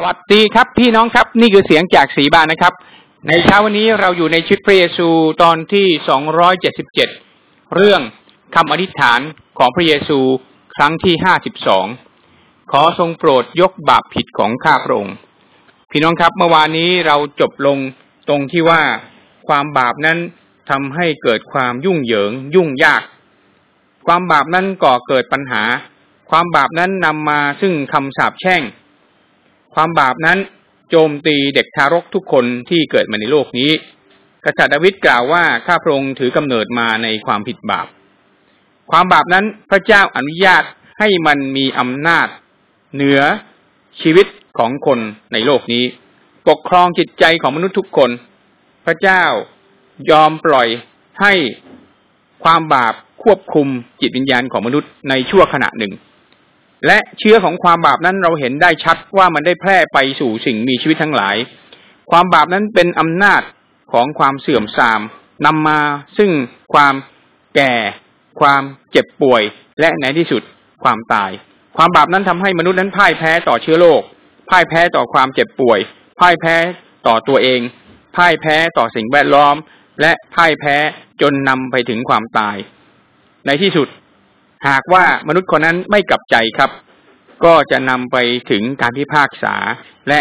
สวัสดีครับพี่น้องครับนี่คือเสียงจากสีบานนะครับ ในเช้าวันนี้เราอยู่ในชุดพระเยซูตอนที่สองร้อยเจ็ดสิบเจ็ดเรื่องคำอธิษฐานของพระเยซูครั้งที่ห้าสิบสองขอทรงโปรดยกบาปผิดของข้าพระองค์พี่น้องครับเมื่อวานนี้เราจบลงตรงที่ว่าความบาปนั้นทำให้เกิดความยุ่งเหยิงยุ่งยาก ความบาปนั้นก่อเกิดปัญหา ความบาปนั้นนำมาซึ่งคำสาปแช่ง ความบาปนั้นโจมตีเด็กทารกทุกคนที่เกิดมาในโลกนี้ กษัตริย์ดาวิดกล่าวว่าข้าพระองค์ถือกำเนิดมาในความผิดบาป ความบาปนั้นพระเจ้าอนุญาตให้มันมีอำนาจ เหนือชีวิตของคนในโลกนี้ ปกครองจิตใจของมนุษย์ทุกคน พระเจ้ายอมปล่อยให้ความบาปควบคุมจิตวิญญาณของมนุษย์ในชั่วขณะหนึ่ง และเชื้อของความบาปนั้นเราเห็นได้ชัดว่ามันได้แพร่ไปสู่สิ่งมีชีวิตทั้งหลาย ความบาปนั้นเป็นอำนาจของความเสื่อมทรามนำมาซึ่งความแก่ ความเจ็บป่วย และในที่สุดความตาย ความบาปนั้นทำให้มนุษย์นั้นพ่ายแพ้ต่อเชื้อโรคพ่ายแพ้ต่อความเจ็บป่วย พ่ายแพ้ต่อตัวเอง พ่ายแพ้ต่อสิ่งแวดล้อม และพ่ายแพ้จนนำไปถึงความตาย ในที่สุด หากว่ามนุษย์คนนั้นไม่กลับใจครับ ก็จะนำไปถึงการพิพากษา และ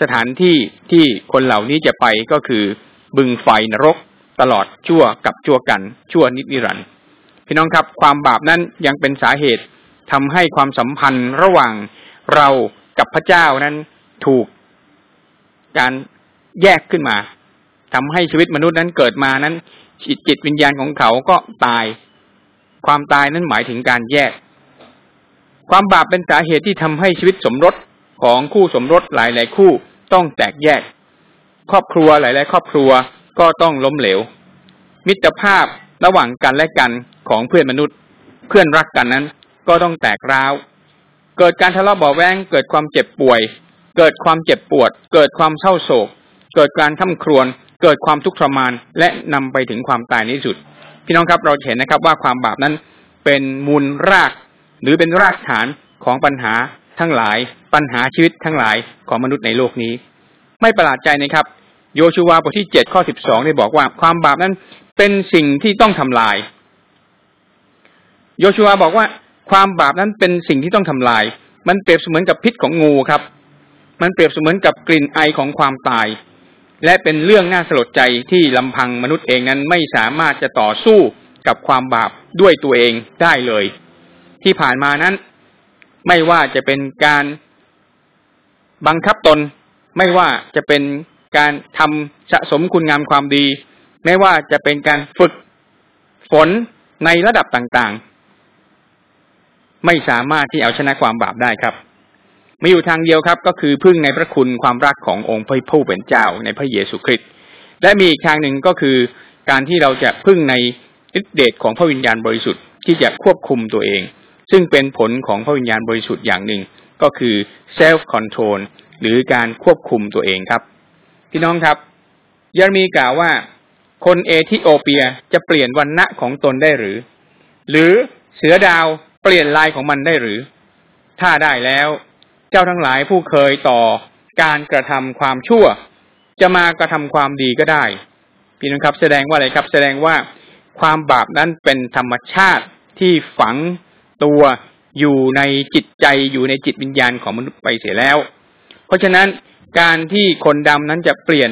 สถานที่ที่คนเหล่านี้จะไปก็คือ บึงไฟนรกตลอดชั่วกับชั่วกัน ชั่วนิดนิรันดร์พี่น้องครับ ความบาปนั้นยังเป็นสาเหตุทำให้ความสัมพันธ์ระหว่างเรากับพระเจ้านั้นถูกการแยกขึ้นมาทำให้ชีวิตมนุษย์นั้นเกิดมานั้นจิตวิญญาณของเขาก็ตาย ความตายนั้นหมายถึงการแยก ความบาปเป็นสาเหตุที่ทำให้ชีวิตสมรสของคู่สมรสหลายๆคู่ต้องแตกแยก ครอบครัวหลายๆครอบครัวก็ต้องล้มเหลว มิตรภาพระหว่างกันและกันของเพื่อนมนุษย์ เพื่อนรักกันนั้น ก็ต้องแตกร้าว เกิดการทะเลาะเบาแวงเกิดความเจ็บป่วย เกิดความเจ็บปวด เกิดความเศร้าโศก เกิดการท่ำครวญเกิดความทุกข์ทรมานและนำไปถึงความตายในสุด พี่น้องครับเราเห็นนะครับว่าความบาปนั้นเป็นมูลราก หรือเป็นรากฐานของปัญหาทั้งหลาย ปัญหาชีวิตทั้งหลายของมนุษย์ในโลกนี้ ไม่ประหลาดใจนะครับ โยชูวาบทที่เจ็ดข้อสิบสองได้บอกว่าความบาปนั้นเป็นสิ่งที่ต้องทำลาย โยชูวาบอกว่าความบาปนั้นเป็นสิ่งที่ต้องทำลาย มันเปรียบเสมือนกับพิษของงูครับ มันเปรียบเสมือนกับกลิ่นไอของความตาย และเป็นเรื่องน่าสลดใจที่ลำพังมนุษย์เองนั้นไม่สามารถจะต่อสู้กับความบาปด้วยตัวเองได้เลย ที่ผ่านมานั้น ไม่ว่าจะเป็นการบังคับตน ไม่ว่าจะเป็นการทำสะสมคุณงามความดี ไม่ว่าจะเป็นการฝึกฝนในระดับต่างๆ ไม่สามารถที่เอาชนะความบาปได้ครับ มีอยู่ทางเดียวครับก็คือพึ่งในพระคุณความรักขององค์พระผู้เป็นเจ้าในพระเยซูคริสต์และมีอีกทางหนึ่งก็คือการที่เราจะพึ่งในฤทธิเดชของพระวิญญาณบริสุทธิ์ที่จะควบคุมตัวเอง ซึ่งเป็นผลของพระวิญญาณบริสุทธิ์อย่างหนึ่ง ก็คือ self control หรือการควบคุมตัวเองครับพี่น้องครับยามีกล่าวว่า คนเอธิโอเปียจะเปลี่ยนวันณะของตนได้หรือ หรือเสือดาวเปลี่ยนลายของมันได้หรือ ถ้าได้แล้ว จ้าทั้งหลายผู้เคยต่อการกระทำความชั่ว จะมากระทำความดีก็ได้ พี่น้องครับ แสดงว่าอะไรครับ แสดงว่าความบาปนั้นเป็นธรรมชาติที่ฝังตัวอยู่ในจิตใจอยู่ในจิตวิญญาณของมนุษย์ไปเสียแล้ว เพราะฉะนั้นการที่คนดำนั้นจะเปลี่ยน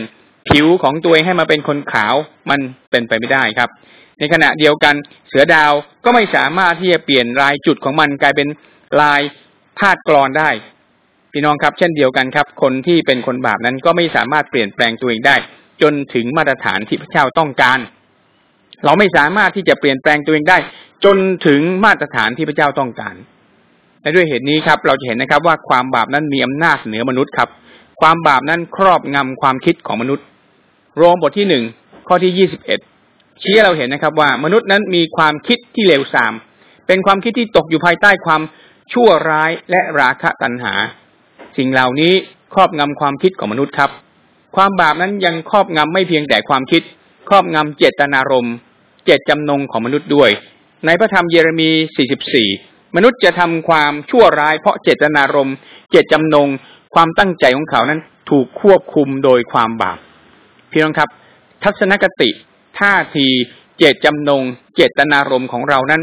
ผิวของตัวเองให้มาเป็นคนขาวมันเป็นไปไม่ได้ครับ ในขณะเดียวกันเสือดาวก็ไม่สามารถที่จะเปลี่ยนลายจุดของมันกลายเป็นลายพาดกรอนได้ พี่น้องครับ เช่นเดียวกันครับ คนที่เป็นคนบาปนั้นก็ไม่สามารถเปลี่ยนแปลงตัวเองได้ จนถึงมาตรฐานที่พระเจ้าต้องการ เราไม่สามารถที่จะเปลี่ยนแปลงตัวเองได้ จนถึงมาตรฐานที่พระเจ้าต้องการและด้วยเหตุนี้ครับ เราจะเห็นนะครับว่าความบาปนั้นมีอำนาจเหนือมนุษย์ครับ ความบาปนั้นครอบงำความคิดของมนุษย์ โรมบทที่หนึ่งข้อที่ยี่สิบเอ็ดชี้เราเห็นนะครับว่ามนุษย์นั้นมีความคิดที่เลวทราม เป็นความคิดที่ตกอยู่ภายใต้ความชั่วร้ายและราคะตัณหา สิ่งเหล่านี้ครอบงำความคิดของมนุษย์ครับ ความบาปนั้นยังครอบงำไม่เพียงแต่ความคิด ครอบงำเจตนารมณ์เจตจำนงของมนุษย์ด้วย ในพระธรรมเยเรมี 44 มนุษย์จะทำความชั่วร้ายเพราะเจตนารมณ์เจตจำนง ความตั้งใจของเขานั้นถูกควบคุมโดยความบาปพี่น้องครับ ทัศนคติ ท่าที เจตจำนง เจตนารมณ์ของเรานั้น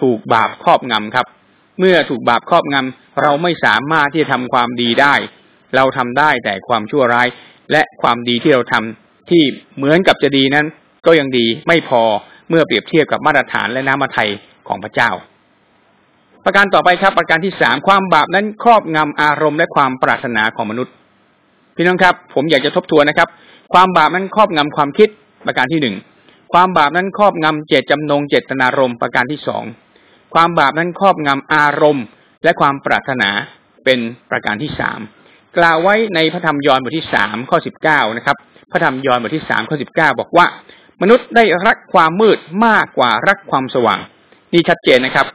ถูกบาปครอบงำครับ เมื่อถูกบาปครอบงำเราไม่สามารถที่จะทำความดีได้ เราทำได้แต่ความชั่วร้าย และความดีที่เราทำที่เหมือนกับจะดีนั้น ก็ยังดีไม่พอเมื่อเปรียบเทียบกับมาตรฐานและน้ำมาไทยของพระเจ้า ประการต่อไปครับ ประการที่สามความบาปนั้นครอบงำอารมณ์และความปรารถนาของมนุษย์พี่น้องครับ ผมอยากจะทบทวนนะครับ ความบาปนั้นครอบงำความคิดประการที่หนึ่งความบาปนั้นครอบงำเจตจำนงเจตนารมณ์ประการที่สอง ความบาปนั้นครอบงำอารมณ์ และความปรารถนาเป็นประการที่สามกล่าวไว้ในพระธรรมยอห์นบทที่สามข้อสิบเก้านะครับ พระธรรมยอห์นบทที่สามข้อสิบเก้าบอกว่า มนุษย์ได้รักความมืดมากกว่ารักความสว่าง นี่ชัดเจนนะครับ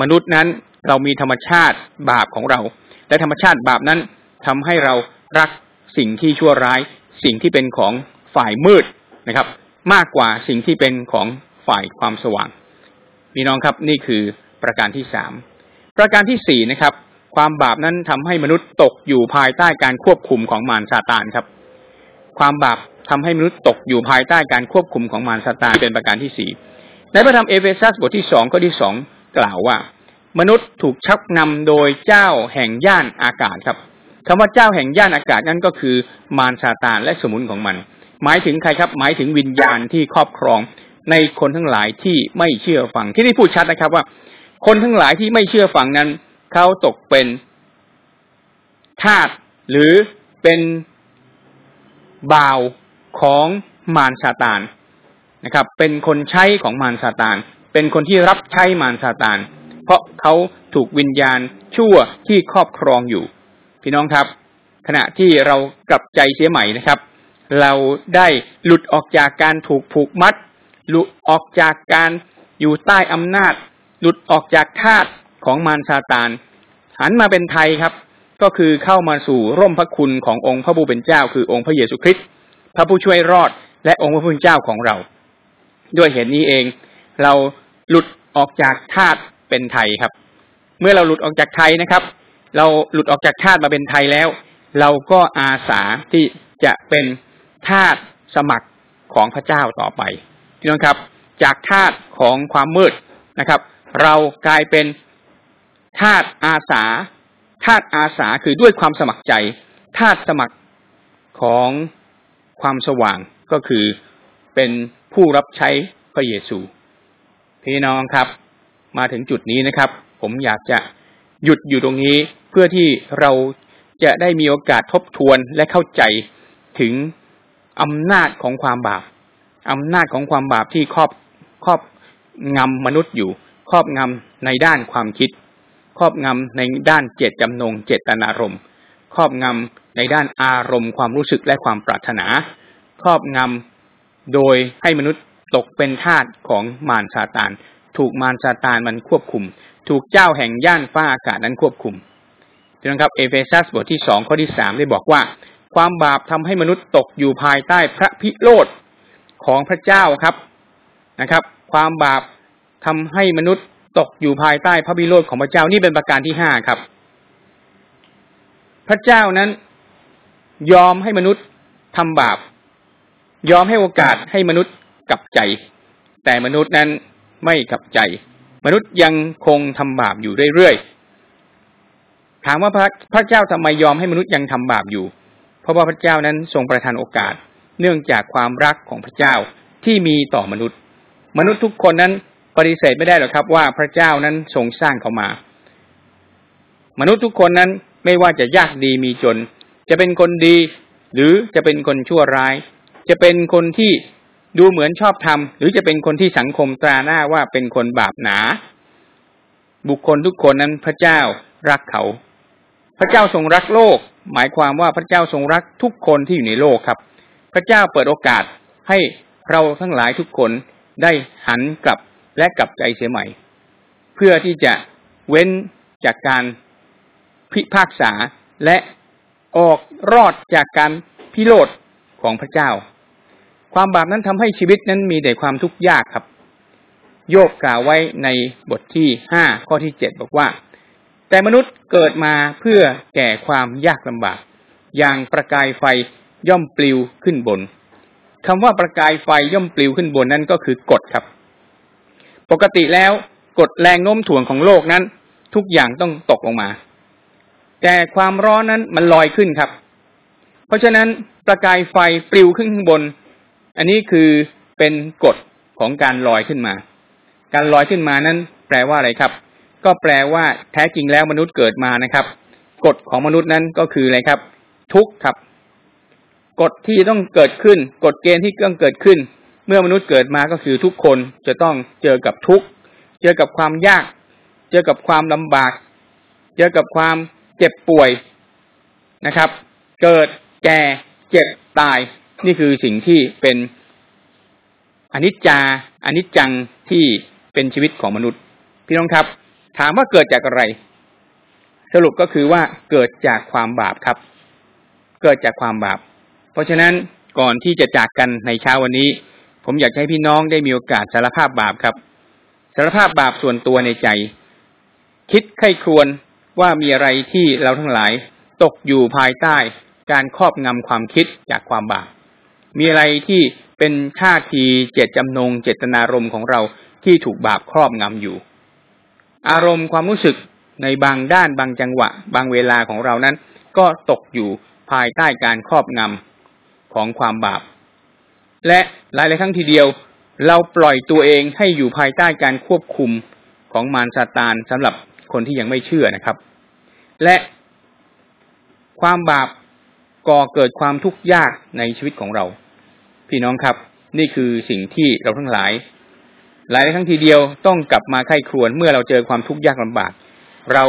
มนุษย์นั้นเรามีธรรมชาติบาปของเรา และธรรมชาติบาปนั้นทำให้เรารักสิ่งที่ชั่วร้าย สิ่งที่เป็นของฝ่ายมืดนะครับ มากกว่าสิ่งที่เป็นของฝ่ายความสว่างมีน้องครับนี่คือ ประการที่สามประการที่สี่นะครับ ความบาปนั้นทำให้มนุษย์ตกอยู่ภายใต้การควบคุมของมารซาตานครับ ความบาปทำให้มนุษย์ตกอยู่ภายใต้การควบคุมของมารซาตานเป็นประการที่สี่ในพระธรรมเอเฟซัสบทที่สองข้อที่สองกล่าวว่า มนุษย์ถูกชักนำโดยเจ้าแห่งย่านอากาศครับคำว่าเจ้าแห่งย่านอากาศนั่นก็คือมารซาตานและสมุนของมัน หมายถึงใครครับ หมายถึงวิญญาณที่ครอบครองในคนทั้งหลายที่ไม่เชื่อฟังที่นี่พูดชัดนะครับว่า คนทั้งหลายที่ไม่เชื่อฟังนั้น เขาตกเป็นทาสหรือเป็นบ่าวของมารซาตานนะครับ เป็นคนใช้ของมารซาตาน เป็นคนที่รับใช้มารซาตาน เพราะเขาถูกวิญญาณชั่วที่ครอบครองอยู่ พี่น้องครับ ขณะที่เรากลับใจเสียใหม่นะครับ เราได้หลุดออกจากการถูกผูกมัด หลุดออกจากการอยู่ใต้อำนาจ หลุดออกจากทาสของมารซาตานหันมาเป็นไทยครับ ก็คือเข้ามาสู่ร่มพระคุณขององค์พระผู้เป็นเจ้า คือองค์พระเยซูคริสต์พระผู้ช่วยรอดและองค์พระผู้เป็นเจ้าของเรา ด้วยเหตุนี้เอง เราหลุดออกจากทาสเป็นไทยครับ เมื่อเราหลุดออกจากไทยนะครับ เราหลุดออกจากทาสมาเป็นไทยแล้ว เราก็อาสาที่จะเป็นทาสสมัครของพระเจ้าต่อไปพี่น้องครับ จากทาสของความมืดนะครับ เรากลายเป็นทาสอาสาทาสอาสาคือด้วยความสมัครใจทาสสมัครของความสว่างก็คือเป็นผู้รับใช้พระเยซู พี่น้องครับ มาถึงจุดนี้นะครับ ผมอยากจะหยุดอยู่ตรงนี้เพื่อที่เราจะได้มีโอกาสทบทวนและเข้าใจถึงอำนาจของความบาปอำนาจของความบาปที่ครอบครอบงำมนุษย์อยู่ ครอบงำในด้านความคิด ครอบงำในด้านเจตจำนงเจตนารมณ์ ครอบงำในด้านอารมณ์ความรู้สึกและความปรารถนา ครอบงำโดยให้มนุษย์ตกเป็นทาสของมารซาตาน ถูกมารซาตานมันควบคุม ถูกเจ้าแห่งย่านฟ้าอากาศนั้นควบคุมนะครับเอเฟซัสบทที่สองข้อที่สามได้บอกว่า ความบาปทำให้มนุษย์ตกอยู่ภายใต้พระพิโรธของพระเจ้าครับนะครับ ความบาป ทำให้มนุษย์ตกอยู่ภายใต้พระพิโรธของพระเจ้านี่เป็นประการที่ห้าครับ พระเจ้านั้น ยอมให้มนุษย์ทำบาป ยอมให้โอกาสให้มนุษย์กลับใจ แต่มนุษย์นั้นไม่กลับใจ มนุษย์ยังคงทำบาปอยู่เรื่อยๆถามว่าพระพระเจ้าทำไมยอมให้มนุษย์ยังทำบาปอยู่ เพราะว่าพระเจ้านั้นทรงประทานโอกาส เนื่องจากความรักของพระเจ้าที่มีต่อมนุษย์ มนุษย์ทุกคนนั้น ปฏิเสธไม่ได้หรอกครับว่าพระเจ้านั้นทรงสร้างเขามา มนุษย์ทุกคนนั้นไม่ว่าจะยากดีมีจน จะเป็นคนดี หรือจะเป็นคนชั่วร้าย จะเป็นคนที่ดูเหมือนชอบธรรมหรือจะเป็นคนที่สังคมตราหน้าว่าเป็นคนบาปหนา บุคคลทุกคนนั้นพระเจ้ารักเขา พระเจ้าทรงรักโลก หมายความว่าพระเจ้าทรงรักทุกคนที่อยู่ในโลกครับ พระเจ้าเปิดโอกาสให้เราทั้งหลายทุกคนได้หันกลับ และกลับใจเสียใหม่ เพื่อที่จะเว้นจากการพิพากษาและออกรอดจากการพิโรธของพระเจ้า ความบาปนั้นทำให้ชีวิตนั้นมีแต่ความทุกข์ยากครับ โยกกล่าวไว้ในบทที่ห้าข้อที่เจ็ดบอกว่า แต่มนุษย์เกิดมาเพื่อแก่ความยากลำบาก อย่างประกายไฟย่อมปลิวขึ้นบนคำว่าประกายไฟย่อมปลิวขึ้นบนนั้นก็คือกฎครับ ปกติแล้วกฎแรงโน้มถ่วงของโลกนั้น ทุกอย่างต้องตกลงมา แต่ความร้อนนั้นมันลอยขึ้นครับ เพราะฉะนั้นประกายไฟปลิวขึ้นข้างบน อันนี้คือเป็นกฎของการลอยขึ้นมา การลอยขึ้นมานั้น แปลว่าอะไรครับ ก็แปลว่าแท้จริงแล้วมนุษย์เกิดมานะครับ กฎของมนุษย์นั้นก็คืออะไรครับ ทุกข์ครับ กฎที่ต้องเกิดขึ้น กฎเกณฑ์ที่ต้องเกิดขึ้น เมื่อมนุษย์เกิดมาก็คือทุกคนจะต้องเจอกับทุกข์ เจอกับความยาก เจอกับความลำบาก เจอกับความเจ็บป่วยนะครับ เกิดแก่เจ็บตาย นี่คือสิ่งที่เป็นอนิจจาอนิจจังที่เป็นชีวิตของมนุษย์ พี่น้องครับ ถามว่าเกิดจากอะไร สรุปก็คือว่าเกิดจากความบาปครับ เกิดจากความบาป เพราะฉะนั้นก่อนที่จะจากกันในเช้าวันนี้ ผมอยากให้พี่น้องได้มีโอกาสสารภาพบาปครับ สารภาพบาปส่วนตัวในใจ คิดไข้ครวนว่ามีอะไรที่เราทั้งหลายตกอยู่ภายใต้การครอบงำความคิดจากความบาป มีอะไรที่เป็นท่าทีเจตจำนงเจตนารมณ์ของเราที่ถูกบาปครอบงำอยู่ อารมณ์ความรู้สึกในบางด้านบางจังหวะ บางเวลาของเรานั้น ก็ตกอยู่ภายใต้การครอบงำของความบาป และ หลายๆครั้งทีเดียว เราปล่อยตัวเองให้อยู่ภายใต้การควบคุมของมารซาตานสำหรับคนที่ยังไม่เชื่อนะครับ และความบาปก่อเกิดความทุกข์ยากในชีวิตของเรา พี่น้องครับ นี่คือสิ่งที่เราทั้งหลาย หลายครั้งทีเดียวต้องกลับมาไข้ครวนเมื่อเราเจอความทุกข์ยากลำบาก เรา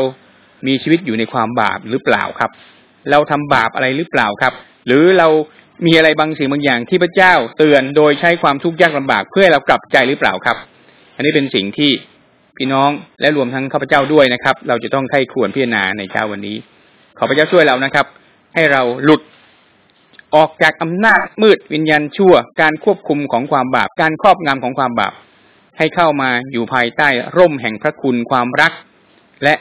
มีชีวิตอยู่ในความบาปหรือเปล่าครับ เราทำบาปอะไรหรือเปล่าครับ หรือเรา มีอะไรบางสิ่งบางอย่างที่พระเจ้าเตือนโดยใช้ความทุกข์ยากลำบากเพื่อเรากลับใจหรือเปล่าครับ อันนี้เป็นสิ่งที่พี่น้องและรวมทั้งข้าพเจ้าด้วยนะครับ เราจะต้องไข้ควรพิจารณาในเช้าวันนี้ ขอพระเจ้าช่วยเรานะครับ ให้เราหลุดออกจากอำนาจมืดวิญญาณชั่ว การควบคุมของความบาป การครอบงำของความบาป ให้เข้ามาอยู่ภายใต้ร่มแห่งพระคุณความรัก และ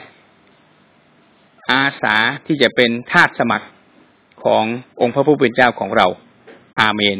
อาสาที่จะเป็นทาสสมัคร ขององค์พระผู้เป็นเจ้าของเรา อาเมน